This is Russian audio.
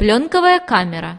пленковая камера.